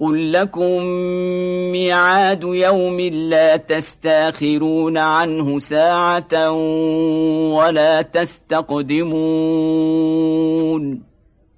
قل لكم ميعاد يوم لا تستأخرون عنه ساعة ولا تستقدمون